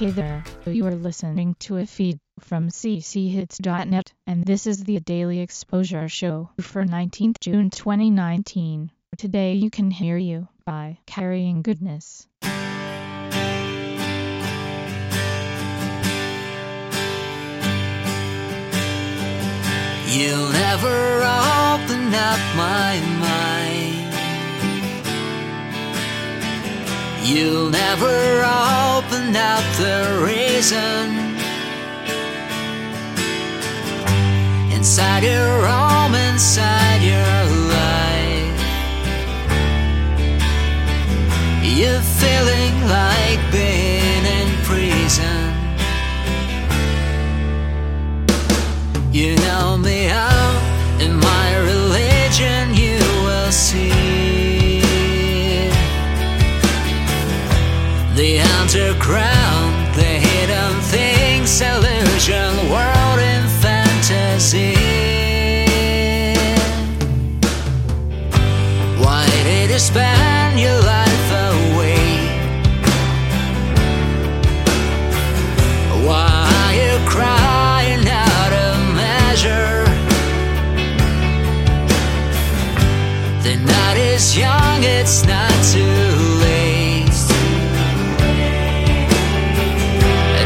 Hey there, you are listening to a feed from cchits.net, and this is the Daily Exposure Show for 19th June 2019. Today you can hear you by Carrying Goodness. You'll never open up my mind. You'll never open up the reason inside your home, inside your life. You feel like The night is young, it's not too late.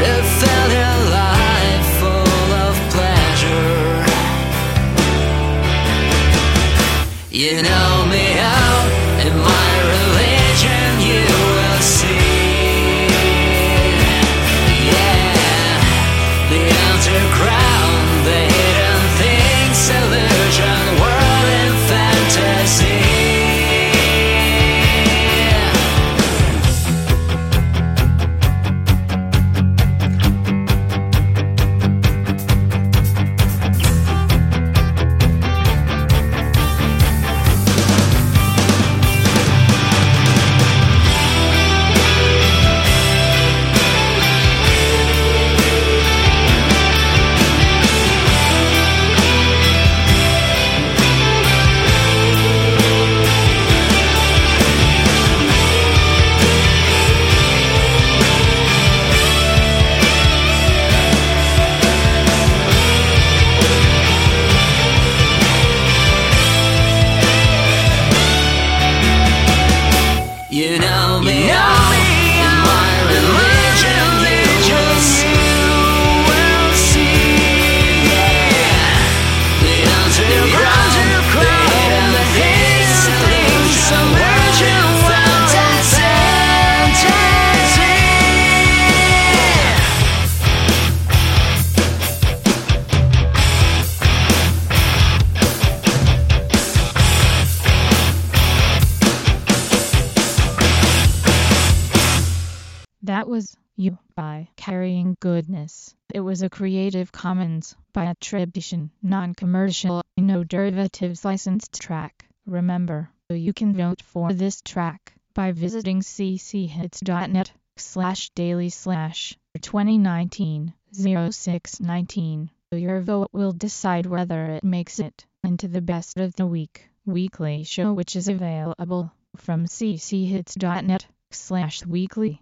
To fill your life full of pleasure. You know me That was You by Carrying Goodness. It was a Creative Commons by attribution, non-commercial, no derivatives licensed track. Remember, you can vote for this track by visiting cchits.net slash daily slash 2019 0619. Your vote will decide whether it makes it into the best of the week weekly show which is available from cchits.net slash weekly.